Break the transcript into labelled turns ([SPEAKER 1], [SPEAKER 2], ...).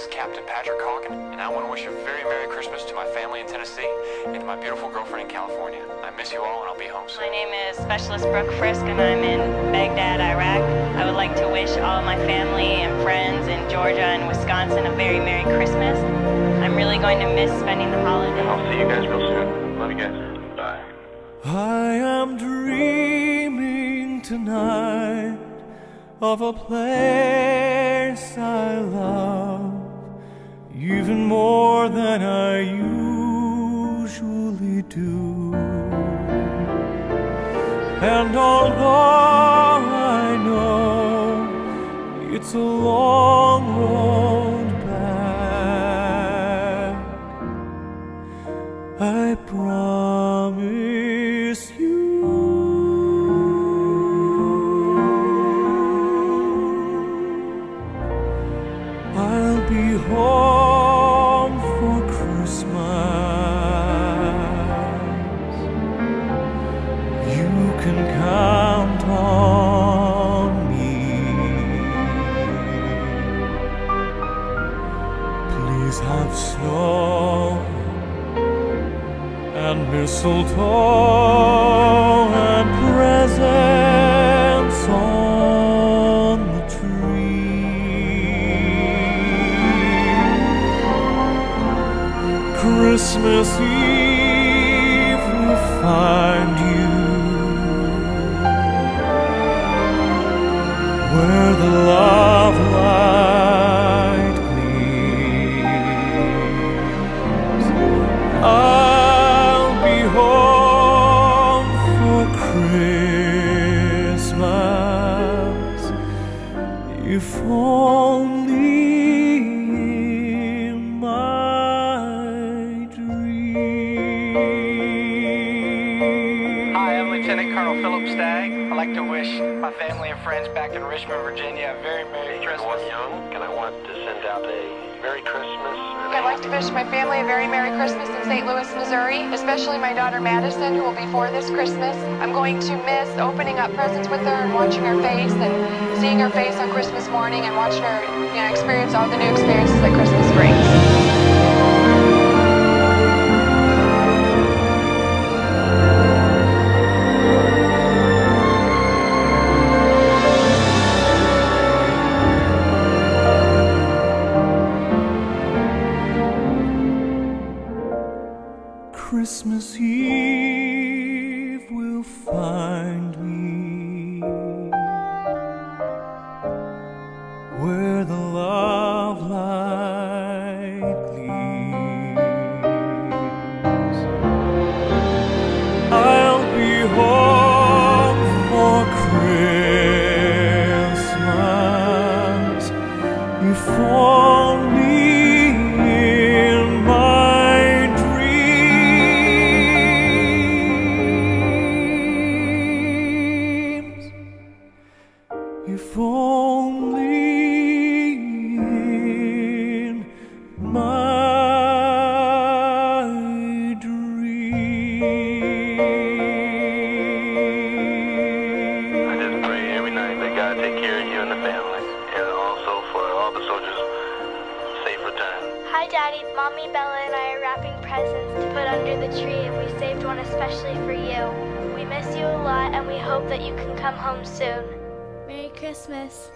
[SPEAKER 1] this is Captain Patrick Calkin, and I want to wish a very Merry Christmas to my family in Tennessee and to my beautiful girlfriend in California. I miss you all, and I'll be home soon.
[SPEAKER 2] My name is Specialist Brooke Frisk, and I'm in Baghdad, Iraq. I would like to wish all my family and friends in Georgia and Wisconsin a very Merry Christmas. I'm really going to miss spending the holiday.
[SPEAKER 1] I'll see you guys real soon. Love you guys. Bye.
[SPEAKER 3] I am dreaming tonight of a place I love even more than I usually do. And although I know it's a long road back, I promise you I'll be home can count on me. Please have snow and mistletoe and presents on the tree. Christmas Eve will find you if only in my dream.
[SPEAKER 4] Hi, I'm Lieutenant Colonel Philip Stagg. I'd like to wish my family and friends back in Richmond, Virginia a very Merry Christmas.
[SPEAKER 1] Young, and I want to send out a Merry Christmas.
[SPEAKER 5] I'd like to wish my family a very Merry Christmas in St. Louis, Missouri, especially my daughter Madison, who will be four this Christmas. I'm going to miss opening up presents with her and watching her face and seeing her face on Christmas morning and watching her, you know, experience all the new experiences that Christmas brings.
[SPEAKER 3] Will find me where the love light gleams. I'll be home for Christmas
[SPEAKER 6] Hi, Daddy. Mommy, Bella, and I are wrapping presents to put under the tree, and we saved one especially for you. We miss you a lot, and we hope that you can come home soon. Merry Christmas.